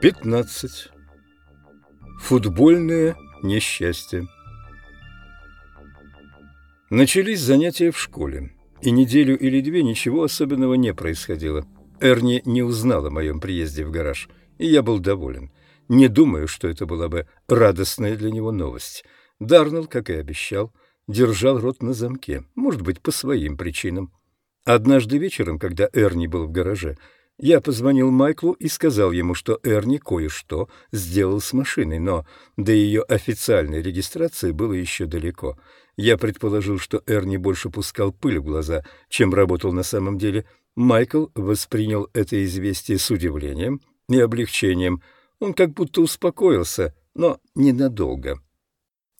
Пятнадцать. Футбольное несчастье. Начались занятия в школе, и неделю или две ничего особенного не происходило. Эрни не узнал о моем приезде в гараж, и я был доволен. Не думаю, что это была бы радостная для него новость. Дарнелл, как и обещал, держал рот на замке, может быть, по своим причинам. Однажды вечером, когда Эрни был в гараже, я позвонил Майклу и сказал ему, что Эрни кое-что сделал с машиной, но до ее официальной регистрации было еще далеко. Я предположил, что Эрни больше пускал пыль в глаза, чем работал на самом деле. Майкл воспринял это известие с удивлением и облегчением. Он как будто успокоился, но ненадолго.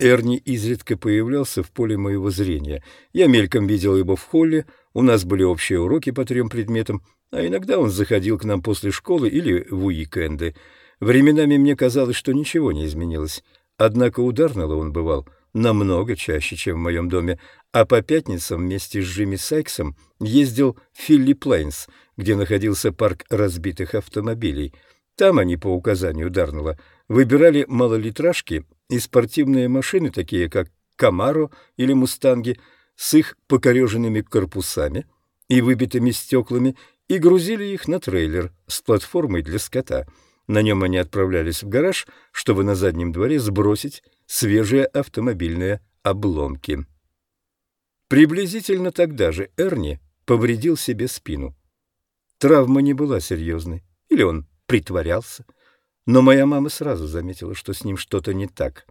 Эрни изредка появлялся в поле моего зрения. Я мельком видел его в холле, у нас были общие уроки по трем предметам, а иногда он заходил к нам после школы или в уикенды. Временами мне казалось, что ничего не изменилось. Однако у Дарнелла он бывал намного чаще, чем в моем доме, а по пятницам вместе с Джимми Сайксом ездил в Филли Плейнс, где находился парк разбитых автомобилей. Там они, по указанию Дарнелла, выбирали малолитражки и спортивные машины, такие как «Камаро» или «Мустанги», с их покореженными корпусами и выбитыми стеклами и грузили их на трейлер с платформой для скота. На нем они отправлялись в гараж, чтобы на заднем дворе сбросить свежие автомобильные обломки. Приблизительно тогда же Эрни повредил себе спину. Травма не была серьезной, или он притворялся. Но моя мама сразу заметила, что с ним что-то не так.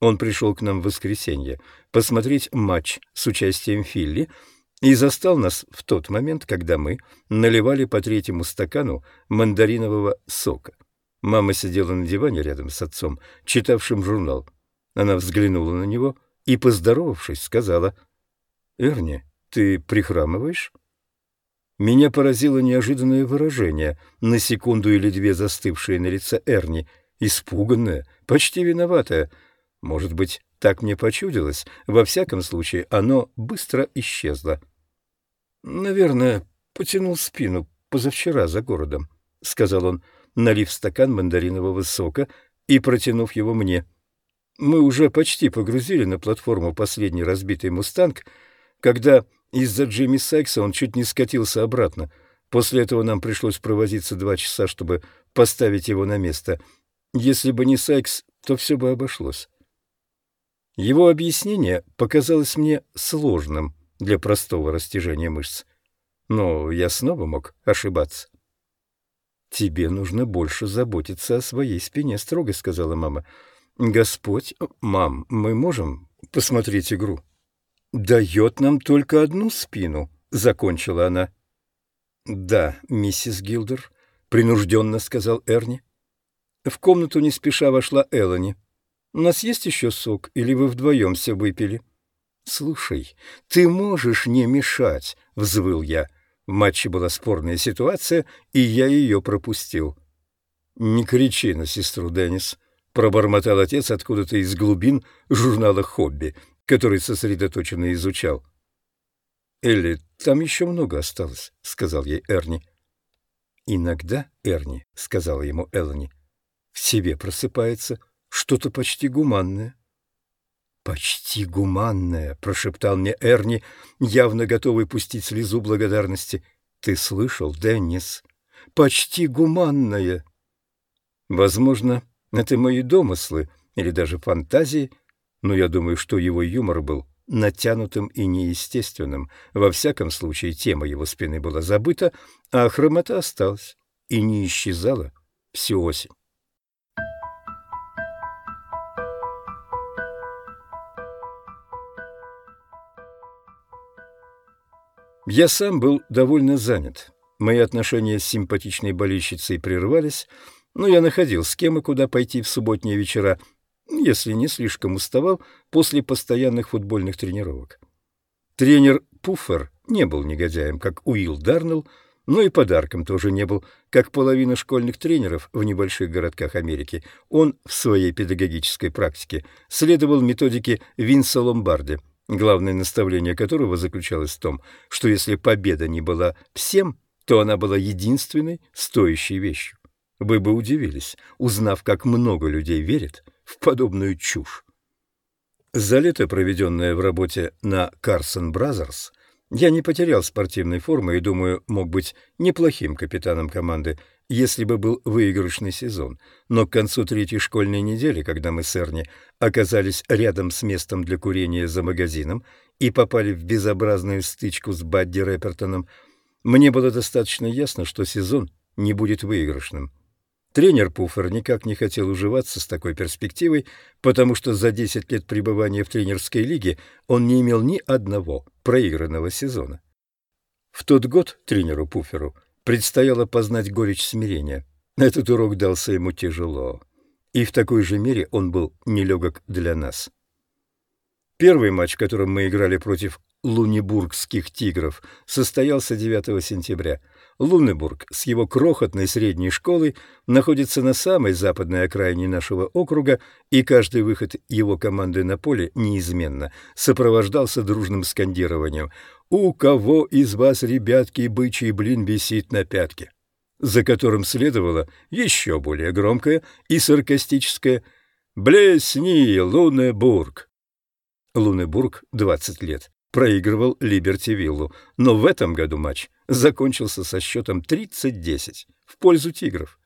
Он пришел к нам в воскресенье посмотреть матч с участием Филли, и застал нас в тот момент, когда мы наливали по третьему стакану мандаринового сока. Мама сидела на диване рядом с отцом, читавшим журнал. Она взглянула на него и, поздоровавшись, сказала, «Эрни, ты прихрамываешь?» Меня поразило неожиданное выражение, на секунду или две застывшее на лице Эрни, испуганное, почти виноватое. Может быть, так мне почудилось. Во всяком случае, оно быстро исчезло. «Наверное, потянул спину позавчера за городом», — сказал он, налив стакан мандаринового сока и протянув его мне. «Мы уже почти погрузили на платформу последний разбитый «Мустанг», когда из-за Джимми Сайкса он чуть не скатился обратно. После этого нам пришлось провозиться два часа, чтобы поставить его на место. Если бы не Сайкс, то все бы обошлось. Его объяснение показалось мне сложным для простого растяжения мышц. Но я снова мог ошибаться. «Тебе нужно больше заботиться о своей спине», — строго сказала мама. «Господь, мам, мы можем посмотреть игру?» «Дает нам только одну спину», — закончила она. «Да, миссис Гилдер», — принужденно сказал Эрни. В комнату не спеша вошла Эллани. У нас есть еще сок, или вы вдвоем все выпили? — Слушай, ты можешь не мешать, — взвыл я. В матче была спорная ситуация, и я ее пропустил. — Не кричи на сестру, Деннис, — пробормотал отец откуда-то из глубин журнала «Хобби», который сосредоточенно изучал. — Элли, там еще много осталось, — сказал ей Эрни. — Иногда, Эрни, — сказала ему Эллани, — в себе просыпается что-то почти гуманное. «Почти гуманное», — прошептал мне Эрни, явно готовый пустить слезу благодарности. «Ты слышал, Деннис? Почти гуманное». Возможно, это мои домыслы или даже фантазии, но я думаю, что его юмор был натянутым и неестественным. Во всяком случае, тема его спины была забыта, а хромота осталась и не исчезала всю осень. Я сам был довольно занят. Мои отношения с симпатичной болельщицей прервались, но я находил с кем и куда пойти в субботние вечера, если не слишком уставал после постоянных футбольных тренировок. Тренер Пуффер не был негодяем, как Уилл Дарнелл, но и подарком тоже не был. Как половина школьных тренеров в небольших городках Америки, он в своей педагогической практике следовал методике Винса Ломбарди, главное наставление которого заключалось в том, что если победа не была всем, то она была единственной стоящей вещью. Вы бы удивились, узнав, как много людей верит в подобную чушь. За лето, проведенное в работе на Carson Brothers, я не потерял спортивной формы и, думаю, мог быть неплохим капитаном команды, если бы был выигрышный сезон. Но к концу третьей школьной недели, когда мы с Эрни оказались рядом с местом для курения за магазином и попали в безобразную стычку с Бадди Рэпертоном, мне было достаточно ясно, что сезон не будет выигрышным. Тренер Пуффер никак не хотел уживаться с такой перспективой, потому что за 10 лет пребывания в тренерской лиге он не имел ни одного проигранного сезона. В тот год тренеру Пуфферу предстояло познать горечь смирения. Этот урок дался ему тяжело, и в такой же мере он был нелегок для нас. Первый матч, в котором мы играли против лунебургских тигров, состоялся 9 сентября – Лунебург с его крохотной средней школой находится на самой западной окраине нашего округа, и каждый выход его команды на поле неизменно сопровождался дружным скандированием «У кого из вас, ребятки, бычий блин висит на пятке?» за которым следовало еще более громкое и саркастическое «Блесни, Лунебург!» Лунебург, 20 лет, проигрывал Либерти-Виллу, но в этом году матч закончился со счетом 30-10 в пользу «Тигров».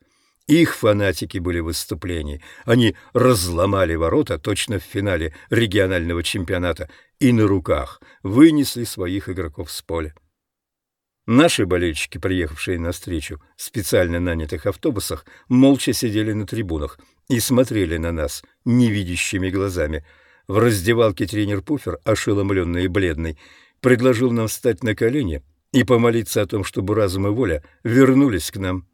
Их фанатики были в выступлении. Они разломали ворота точно в финале регионального чемпионата и на руках вынесли своих игроков с поля. Наши болельщики, приехавшие на встречу в специально нанятых автобусах, молча сидели на трибунах и смотрели на нас невидящими глазами. В раздевалке тренер Пуфер, ошеломленный и бледный, предложил нам встать на колени и помолиться о том, чтобы разум и воля вернулись к нам.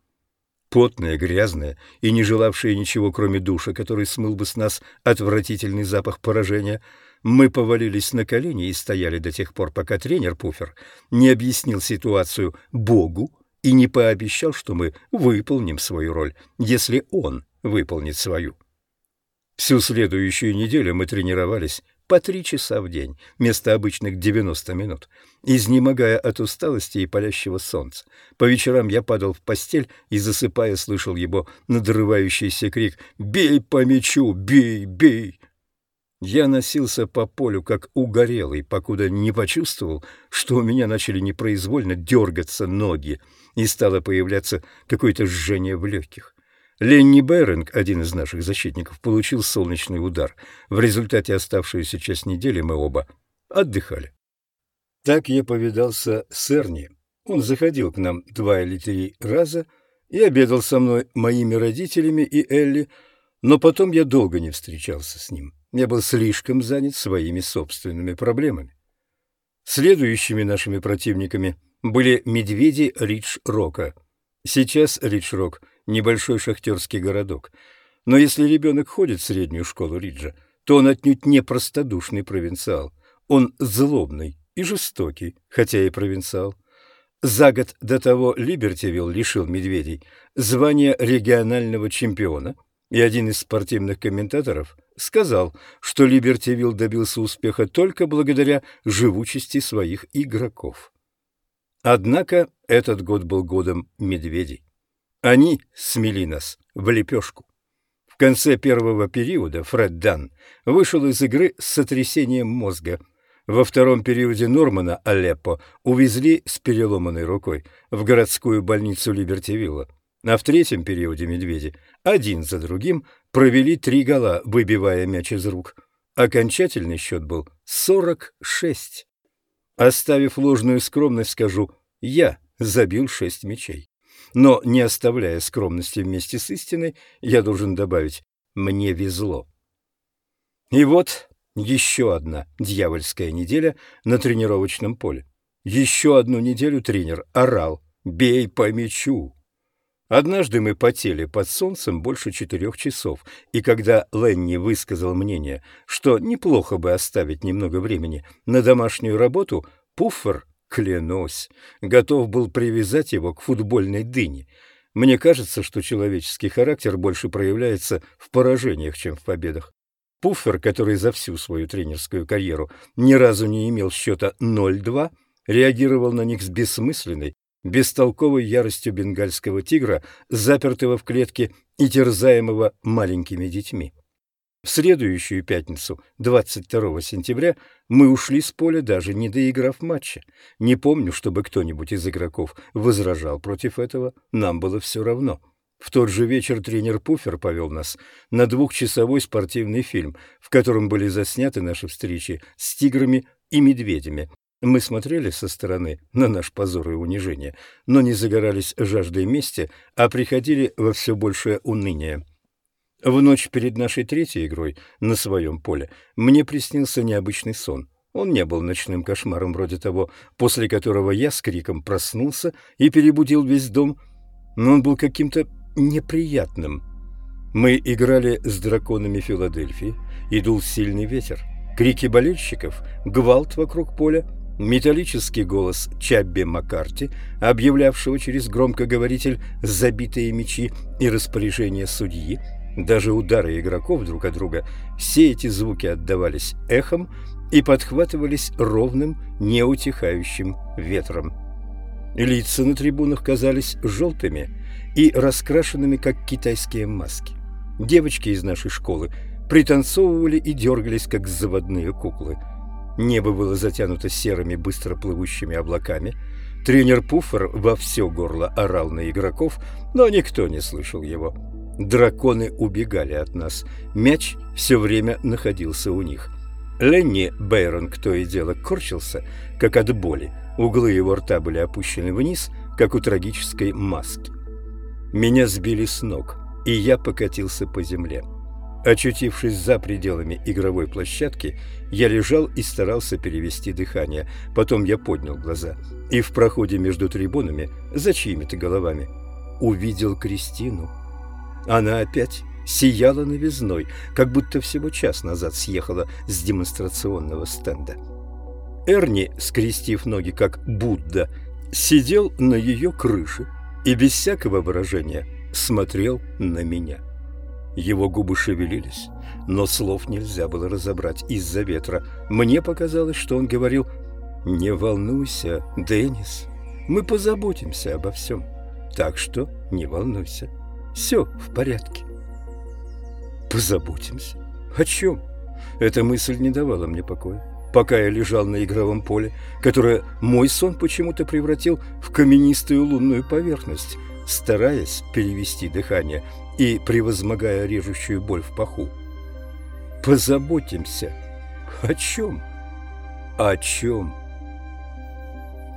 Потные, грязные и не желавшие ничего, кроме душа, который смыл бы с нас отвратительный запах поражения, мы повалились на колени и стояли до тех пор, пока тренер Пуфер не объяснил ситуацию Богу и не пообещал, что мы выполним свою роль, если он выполнит свою. Всю следующую неделю мы тренировались по три часа в день, вместо обычных 90 минут, изнемогая от усталости и палящего солнца. По вечерам я падал в постель и, засыпая, слышал его надрывающийся крик «Бей по мячу! Бей! Бей!» Я носился по полю, как угорелый, покуда не почувствовал, что у меня начали непроизвольно дергаться ноги, и стало появляться какое-то жжение в легких. Ленни Беринг, один из наших защитников, получил солнечный удар. В результате оставшуюся часть недели мы оба отдыхали. Так я повидался с Эрни. Он заходил к нам два или три раза и обедал со мной, моими родителями и Элли, но потом я долго не встречался с ним. Я был слишком занят своими собственными проблемами. Следующими нашими противниками были медведи Ридж-Рока. Сейчас Ридж-Рок — небольшой шахтерский городок. Но если ребенок ходит в среднюю школу Риджа, то он отнюдь не простодушный провинциал. Он злобный и жестокий, хотя и провинциал. За год до того Либертивилл лишил медведей звания регионального чемпиона, и один из спортивных комментаторов сказал, что Либертивилл добился успеха только благодаря живучести своих игроков. Однако этот год был годом медведей. Они смели нас в лепешку. В конце первого периода Фред Дан вышел из игры с сотрясением мозга. Во втором периоде Нормана Алеппо увезли с переломанной рукой в городскую больницу Либертивилла. А в третьем периоде медведи один за другим провели три гола, выбивая мяч из рук. Окончательный счет был 46. Оставив ложную скромность, скажу, я забил шесть мячей. Но, не оставляя скромности вместе с истиной, я должен добавить «мне везло». И вот еще одна дьявольская неделя на тренировочном поле. Еще одну неделю тренер орал «бей по мячу». Однажды мы потели под солнцем больше четырех часов, и когда Ленни высказал мнение, что неплохо бы оставить немного времени на домашнюю работу, Пуффер Клянусь, готов был привязать его к футбольной дыне. Мне кажется, что человеческий характер больше проявляется в поражениях, чем в победах. Пуффер, который за всю свою тренерскую карьеру ни разу не имел счета 0-2, реагировал на них с бессмысленной, бестолковой яростью бенгальского тигра, запертого в клетке и терзаемого маленькими детьми. В следующую пятницу, 22 сентября, мы ушли с поля, даже не доиграв матча. Не помню, чтобы кто-нибудь из игроков возражал против этого, нам было все равно. В тот же вечер тренер Пуфер повел нас на двухчасовой спортивный фильм, в котором были засняты наши встречи с тиграми и медведями. Мы смотрели со стороны на наш позор и унижение, но не загорались жаждой мести, а приходили во все большее уныние. В ночь перед нашей третьей игрой на своем поле мне приснился необычный сон. Он не был ночным кошмаром вроде того, после которого я с криком проснулся и перебудил весь дом, но он был каким-то неприятным. Мы играли с драконами Филадельфии, и дул сильный ветер. Крики болельщиков, гвалт вокруг поля, металлический голос Чабби Маккарти, объявлявшего через громкоговоритель забитые мечи и распоряжение судьи, даже удары игроков друг от друга, все эти звуки отдавались эхом и подхватывались ровным, неутихающим ветром. Лица на трибунах казались желтыми и раскрашенными, как китайские маски. Девочки из нашей школы пританцовывали и дергались, как заводные куклы. Небо было затянуто серыми, быстро плывущими облаками. Тренер Пуффер во все горло орал на игроков, но никто не слышал его. Драконы убегали от нас. Мяч все время находился у них. Ленни Бейрон, кто и дело, корчился, как от боли. Углы его рта были опущены вниз, как у трагической маски. Меня сбили с ног, и я покатился по земле. Очутившись за пределами игровой площадки, я лежал и старался перевести дыхание. Потом я поднял глаза и в проходе между трибунами, за чьими-то головами, увидел Кристину. Она опять сияла новизной, как будто всего час назад съехала с демонстрационного стенда. Эрни, скрестив ноги как Будда, сидел на ее крыше и без всякого выражения смотрел на меня. Его губы шевелились, но слов нельзя было разобрать из-за ветра. Мне показалось, что он говорил «Не волнуйся, Деннис, мы позаботимся обо всем, так что не волнуйся». Все в порядке. Позаботимся. О чем? Эта мысль не давала мне покоя. Пока я лежал на игровом поле, которое мой сон почему-то превратил в каменистую лунную поверхность, стараясь перевести дыхание и превозмогая режущую боль в паху. Позаботимся. О чем? О чем?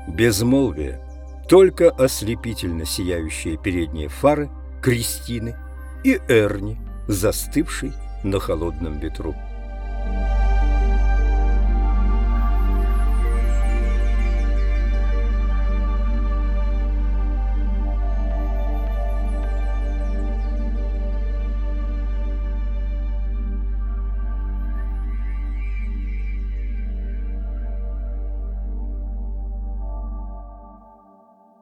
Безмолвие. Только ослепительно сияющие передние фары Кристины и Эрни, застывший на холодном ветру.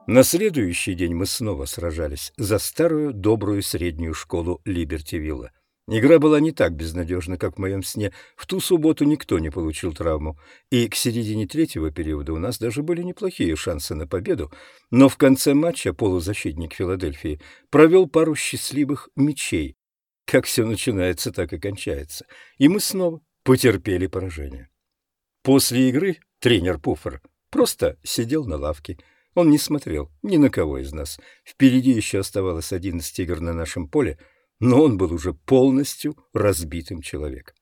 На следующий день мы снова сражались за старую добрую среднюю школу Либертивилла. Игра была не так безнадежна, как в моем сне. В ту субботу никто не получил травму, и к середине третьего периода у нас даже были неплохие шансы на победу, но в конце матча полузащитник Филадельфии провел пару счастливых мячей. Как все начинается, так и кончается. И мы снова потерпели поражение. После игры тренер Пуффер просто сидел на лавке, он не смотрел ни на кого из нас. Впереди еще оставалось одиннадцать игр на нашем поле, но он был уже полностью разбитым человеком.